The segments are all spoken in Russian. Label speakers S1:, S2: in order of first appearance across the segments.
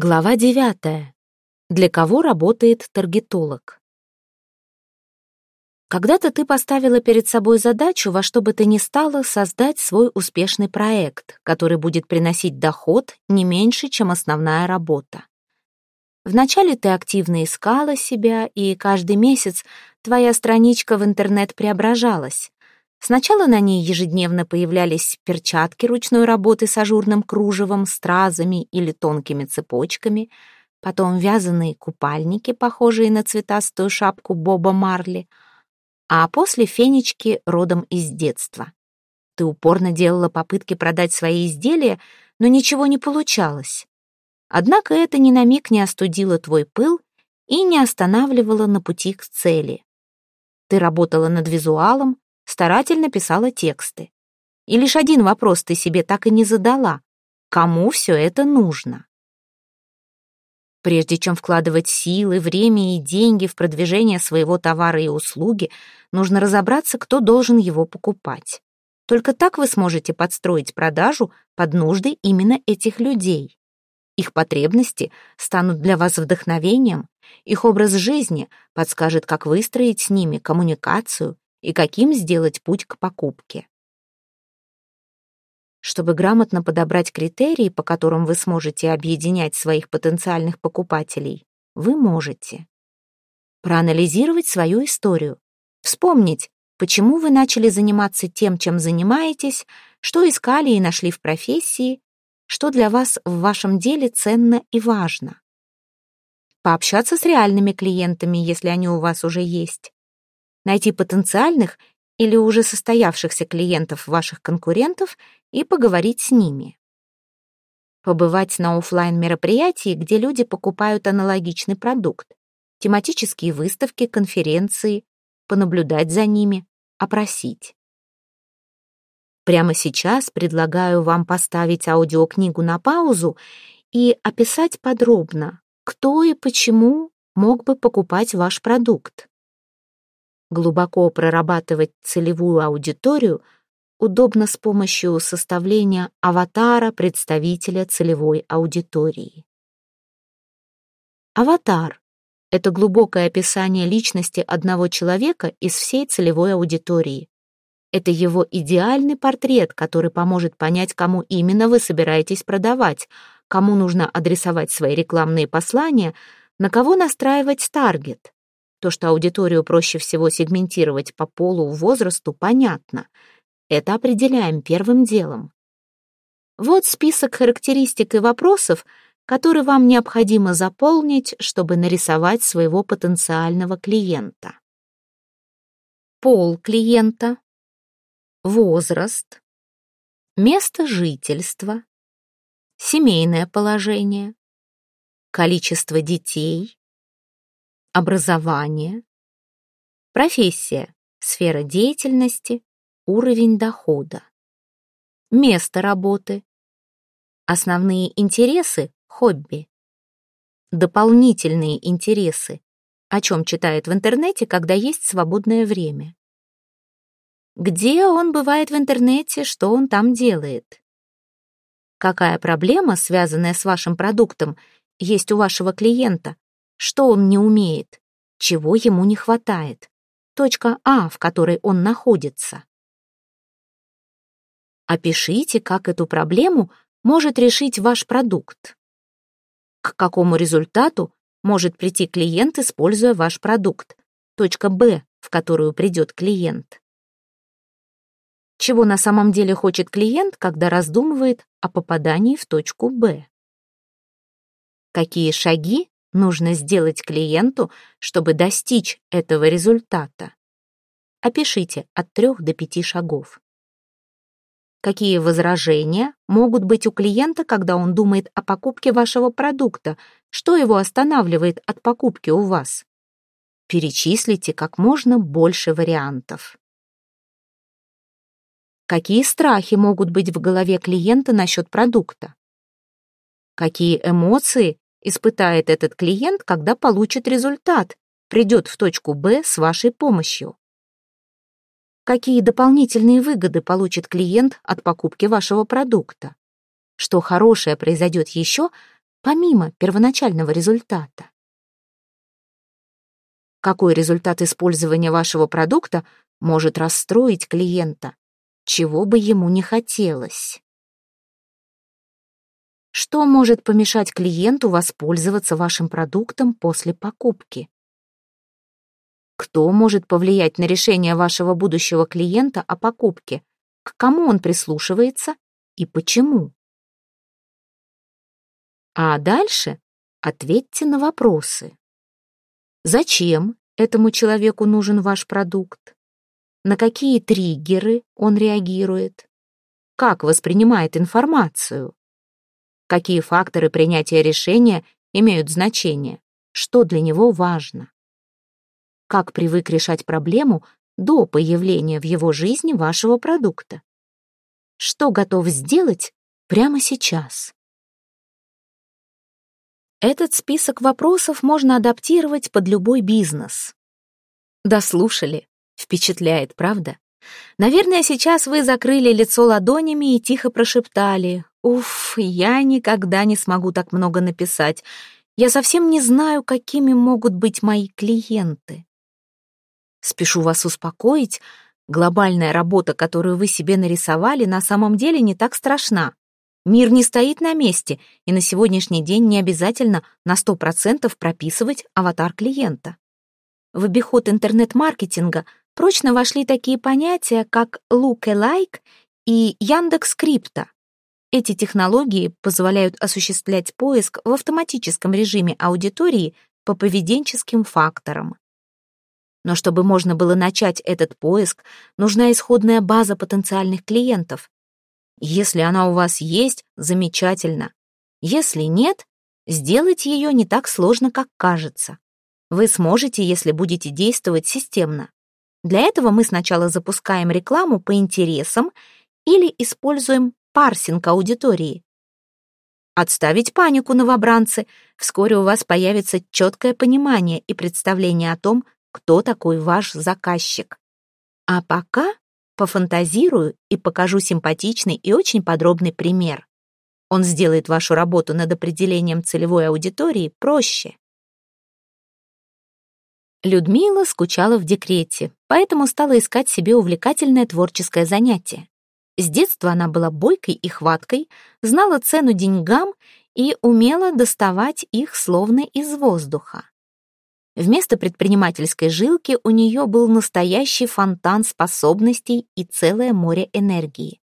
S1: Глава 9. Для кого работает таргетолог? Когда-то ты поставила перед собой задачу во что бы то ни стало создать свой успешный проект, который будет приносить доход не меньше, чем основная работа. Вначале ты активно искала себя, и каждый месяц твоя страничка в интернет преображалась. Сначала на ней ежедневно появлялись перчатки ручной работы с ажурным кружевом, стразами или тонкими цепочками, потом вязаные купальники, похожие на цветастую шапку Боба Марли, а после фенечки родом из детства. Ты упорно делала попытки продать свои изделия, но ничего не получалось. Однако это ни на миг не остудило твой пыл и не останавливало на пути к цели. Ты работала над визуалом, старательно писала тексты. И лишь один вопрос ты себе так и не задала. Кому все это нужно? Прежде чем вкладывать силы, время и деньги в продвижение своего товара и услуги, нужно разобраться, кто должен его покупать. Только так вы сможете подстроить продажу под нужды именно этих людей. Их потребности станут для вас вдохновением, их образ жизни подскажет, как выстроить с ними коммуникацию и каким сделать путь к покупке. Чтобы грамотно подобрать критерии, по которым вы сможете объединять своих потенциальных покупателей, вы можете проанализировать свою историю, вспомнить, почему вы начали заниматься тем, чем занимаетесь, что искали и нашли в профессии, что для вас в вашем деле ценно и важно. Пообщаться с реальными клиентами, если они у вас уже есть найти потенциальных или уже состоявшихся клиентов ваших конкурентов и поговорить с ними. Побывать на офлайн мероприятии где люди покупают аналогичный продукт, тематические выставки, конференции, понаблюдать за ними, опросить. Прямо сейчас предлагаю вам поставить аудиокнигу на паузу и описать подробно, кто и почему мог бы покупать ваш продукт. Глубоко прорабатывать целевую аудиторию удобно с помощью составления аватара представителя целевой аудитории. Аватар — это глубокое описание личности одного человека из всей целевой аудитории. Это его идеальный портрет, который поможет понять, кому именно вы собираетесь продавать, кому нужно адресовать свои рекламные послания, на кого настраивать таргет. То, что аудиторию проще всего сегментировать по полу, возрасту, понятно. Это определяем первым делом. Вот список характеристик и вопросов, которые вам необходимо заполнить, чтобы нарисовать своего потенциального клиента. Пол клиента, возраст, место жительства, семейное положение, количество детей, образование, профессия, сфера деятельности, уровень дохода, место работы, основные интересы, хобби, дополнительные интересы, о чем читает в интернете, когда есть свободное время. Где он бывает в интернете, что он там делает? Какая проблема, связанная с вашим продуктом, есть у вашего клиента, что он не умеет? Чего ему не хватает? Точка А, в которой он находится. Опишите, как эту проблему может решить ваш продукт. К какому результату может прийти клиент, используя ваш продукт. Точка Б, в которую придет клиент. Чего на самом деле хочет клиент, когда раздумывает о попадании в точку Б? Какие шаги нужно сделать клиенту, чтобы достичь этого результата? Опишите от трех до пяти шагов. Какие возражения могут быть у клиента, когда он думает о покупке вашего продукта? Что его останавливает от покупки у вас? Перечислите как можно больше вариантов. Какие страхи могут быть в голове клиента насчет продукта? Какие эмоции испытает этот клиент, когда получит результат, придет в точку Б с вашей помощью. Какие дополнительные выгоды получит клиент от покупки вашего продукта? Что хорошее произойдет еще, помимо первоначального результата. Какой результат использования вашего продукта может расстроить клиента, чего бы ему не хотелось? Что может помешать клиенту воспользоваться вашим продуктом после покупки? Кто может повлиять на решение вашего будущего клиента о покупке? К кому он прислушивается и почему? А дальше ответьте на вопросы. Зачем этому человеку нужен ваш продукт? На какие триггеры он реагирует? Как воспринимает информацию? Какие факторы принятия решения имеют значение? Что для него важно? Как привык решать проблему до появления в его жизни вашего продукта? Что готов сделать прямо сейчас? Этот список вопросов можно адаптировать под любой бизнес. Дослушали? Впечатляет, правда? Наверное, сейчас вы закрыли лицо ладонями и тихо прошептали. «Уф, я никогда не смогу так много написать. Я совсем не знаю, какими могут быть мои клиенты». Спешу вас успокоить, глобальная работа, которую вы себе нарисовали, на самом деле не так страшна. Мир не стоит на месте, и на сегодняшний день не обязательно на 100% прописывать аватар клиента. В обиход интернет-маркетинга прочно вошли такие понятия, как look-alike и Яндекс.Крипто. Эти технологии позволяют осуществлять поиск в автоматическом режиме аудитории по поведенческим факторам. Но чтобы можно было начать этот поиск, нужна исходная база потенциальных клиентов, если она у вас есть, замечательно. Если нет, сделать ее не так сложно, как кажется. Вы сможете, если будете действовать системно. Для этого мы сначала запускаем рекламу по интересам или используем парсинг аудитории. Отставить панику, новобранцы. Вскоре у вас появится четкое понимание и представление о том, кто такой ваш заказчик. А пока Пофантазирую и покажу симпатичный и очень подробный пример. Он сделает вашу работу над определением целевой аудитории проще. Людмила скучала в декрете, поэтому стала искать себе увлекательное творческое занятие. С детства она была бойкой и хваткой, знала цену деньгам и умела доставать их словно из воздуха. Вместо предпринимательской жилки у нее был настоящий фонтан способностей и целое море энергии.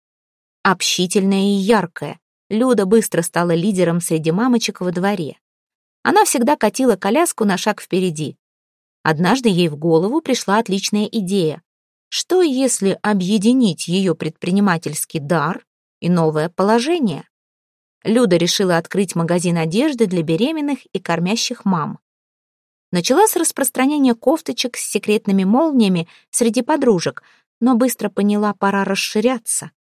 S1: Общительная и яркая, Люда быстро стала лидером среди мамочек во дворе. Она всегда катила коляску на шаг впереди. Однажды ей в голову пришла отличная идея. Что если объединить ее предпринимательский дар и новое положение? Люда решила открыть магазин одежды для беременных и кормящих мам. Начала с распространения кофточек с секретными молниями среди подружек, но быстро поняла, пора расширяться.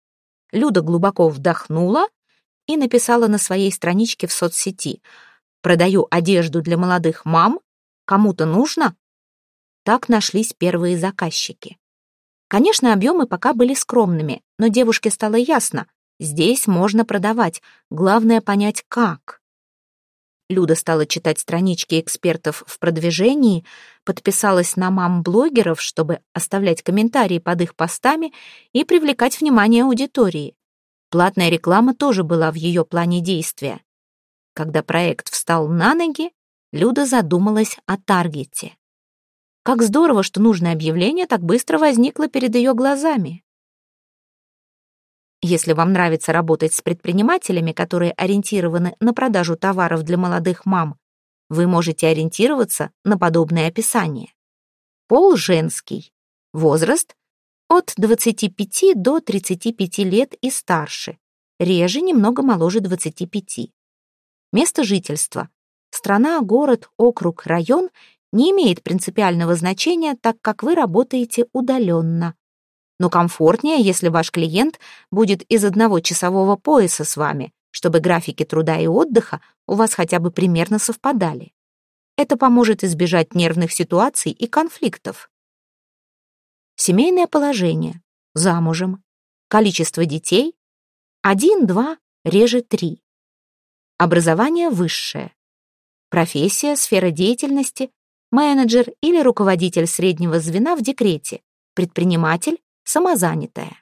S1: Люда глубоко вдохнула и написала на своей страничке в соцсети «Продаю одежду для молодых мам. Кому-то нужно?» Так нашлись первые заказчики. Конечно, объемы пока были скромными, но девушке стало ясно, здесь можно продавать, главное понять как. Люда стала читать странички экспертов в продвижении, подписалась на мам-блогеров, чтобы оставлять комментарии под их постами и привлекать внимание аудитории. Платная реклама тоже была в ее плане действия. Когда проект встал на ноги, Люда задумалась о таргете. Как здорово, что нужное объявление так быстро возникло перед ее глазами. Если вам нравится работать с предпринимателями, которые ориентированы на продажу товаров для молодых мам, вы можете ориентироваться на подобное описание. Пол женский. Возраст от 25 до 35 лет и старше. Реже немного моложе 25. Место жительства. Страна, город, округ, район не имеет принципиального значения, так как вы работаете удаленно но комфортнее, если ваш клиент будет из одного часового пояса с вами, чтобы графики труда и отдыха у вас хотя бы примерно совпадали. Это поможет избежать нервных ситуаций и конфликтов. Семейное положение. Замужем. Количество детей. Один, два, реже три. Образование высшее. Профессия, сфера деятельности, менеджер или руководитель среднего звена в декрете, предприниматель, самозанятая.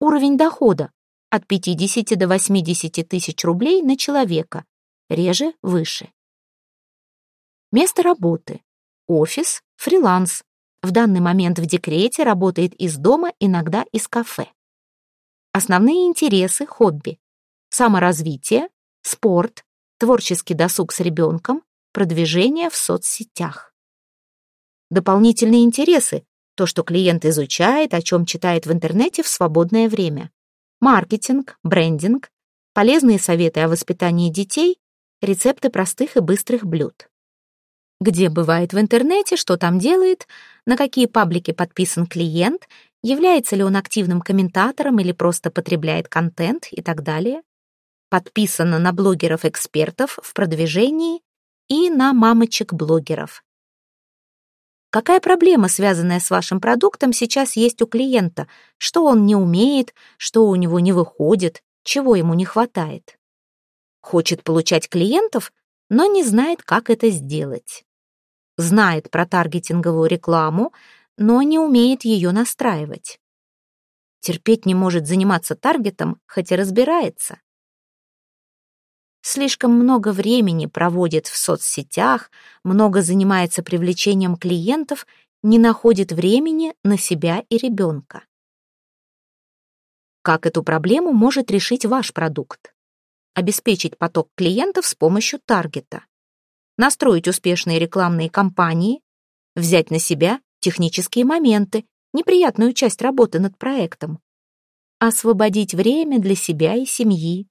S1: Уровень дохода от 50 до 80 тысяч рублей на человека, реже выше. Место работы. Офис, фриланс. В данный момент в декрете работает из дома, иногда из кафе. Основные интересы, хобби. Саморазвитие, спорт, творческий досуг с ребенком, продвижение в соцсетях. Дополнительные интересы – то, что клиент изучает, о чем читает в интернете в свободное время. Маркетинг, брендинг, полезные советы о воспитании детей, рецепты простых и быстрых блюд. Где бывает в интернете, что там делает, на какие паблики подписан клиент, является ли он активным комментатором или просто потребляет контент и так далее. Подписано на блогеров-экспертов в продвижении и на мамочек-блогеров. Какая проблема, связанная с вашим продуктом, сейчас есть у клиента? Что он не умеет, что у него не выходит, чего ему не хватает? Хочет получать клиентов, но не знает, как это сделать. Знает про таргетинговую рекламу, но не умеет ее настраивать. Терпеть не может заниматься таргетом, хотя разбирается слишком много времени проводит в соцсетях, много занимается привлечением клиентов, не находит времени на себя и ребенка. Как эту проблему может решить ваш продукт? Обеспечить поток клиентов с помощью таргета. Настроить успешные рекламные кампании, взять на себя технические моменты, неприятную часть работы над проектом. Освободить время для себя и семьи,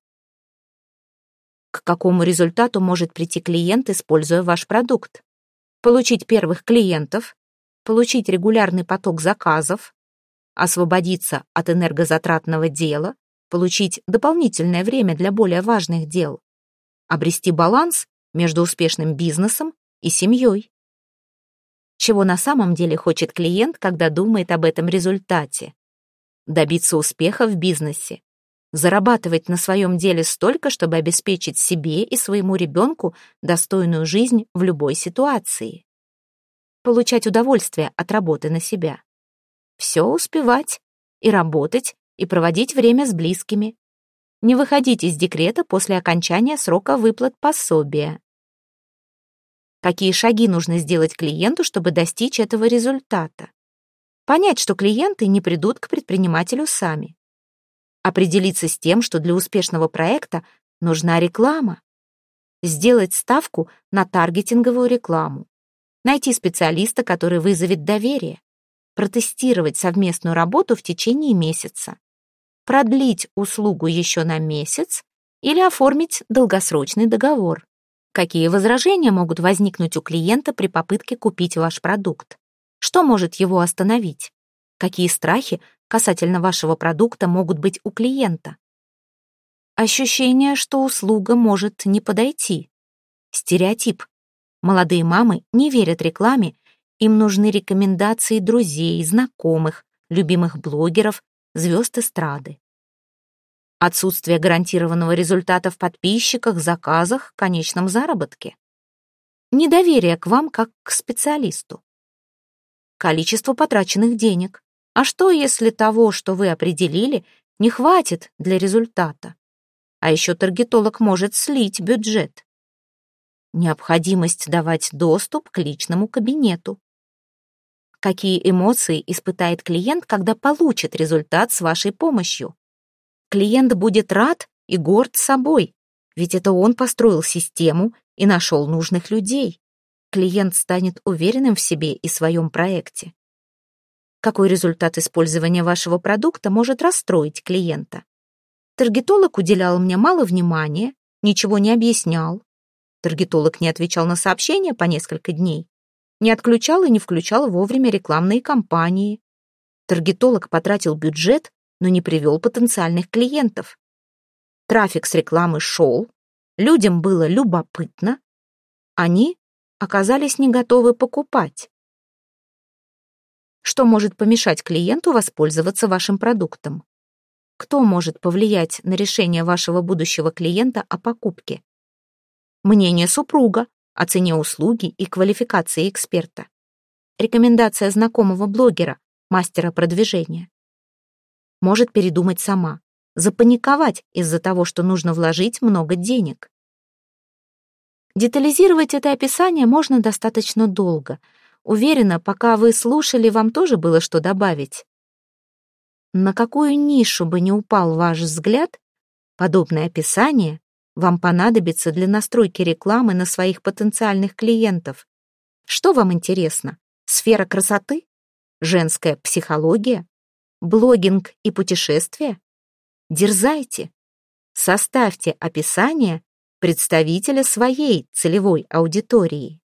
S1: к какому результату может прийти клиент, используя ваш продукт. Получить первых клиентов, получить регулярный поток заказов, освободиться от энергозатратного дела, получить дополнительное время для более важных дел, обрести баланс между успешным бизнесом и семьей. Чего на самом деле хочет клиент, когда думает об этом результате? Добиться успеха в бизнесе, зарабатывать на своем деле столько, чтобы обеспечить себе и своему ребенку достойную жизнь в любой ситуации. Получать удовольствие от работы на себя. Все успевать, и работать, и проводить время с близкими. Не выходить из декрета после окончания срока выплат пособия. Какие шаги нужно сделать клиенту, чтобы достичь этого результата? Понять, что клиенты не придут к предпринимателю сами определиться с тем, что для успешного проекта нужна реклама, сделать ставку на таргетинговую рекламу, найти специалиста, который вызовет доверие, протестировать совместную работу в течение месяца, продлить услугу еще на месяц или оформить долгосрочный договор. Какие возражения могут возникнуть у клиента при попытке купить ваш продукт? Что может его остановить? Какие страхи касательно вашего продукта могут быть у клиента. Ощущение, что услуга может не подойти. Стереотип. Молодые мамы не верят рекламе, им нужны рекомендации друзей, знакомых, любимых блогеров, звезд эстрады. Отсутствие гарантированного результата в подписчиках, заказах, конечном заработке. Недоверие к вам как к специалисту. Количество потраченных денег. А что, если того, что вы определили, не хватит для результата? А еще таргетолог может слить бюджет. Необходимость давать доступ к личному кабинету. Какие эмоции испытает клиент, когда получит результат с вашей помощью? Клиент будет рад и горд собой, ведь это он построил систему и нашел нужных людей. Клиент станет уверенным в себе и своем проекте какой результат использования вашего продукта может расстроить клиента. Таргетолог уделял мне мало внимания, ничего не объяснял. Таргетолог не отвечал на сообщения по несколько дней, не отключал и не включал вовремя рекламные кампании. Таргетолог потратил бюджет, но не привел потенциальных клиентов. Трафик с рекламы шел, людям было любопытно, они оказались не готовы покупать что может помешать клиенту воспользоваться вашим продуктом. Кто может повлиять на решение вашего будущего клиента о покупке? Мнение супруга о цене услуги и квалификации эксперта. Рекомендация знакомого блогера, мастера продвижения. Может передумать сама, запаниковать из-за того, что нужно вложить много денег. Детализировать это описание можно достаточно долго. Уверена, пока вы слушали, вам тоже было что добавить. На какую нишу бы не упал ваш взгляд, подобное описание вам понадобится для настройки рекламы на своих потенциальных клиентов. Что вам интересно? Сфера красоты? Женская психология? Блогинг и путешествия? Дерзайте. Составьте описание представителя своей целевой аудитории.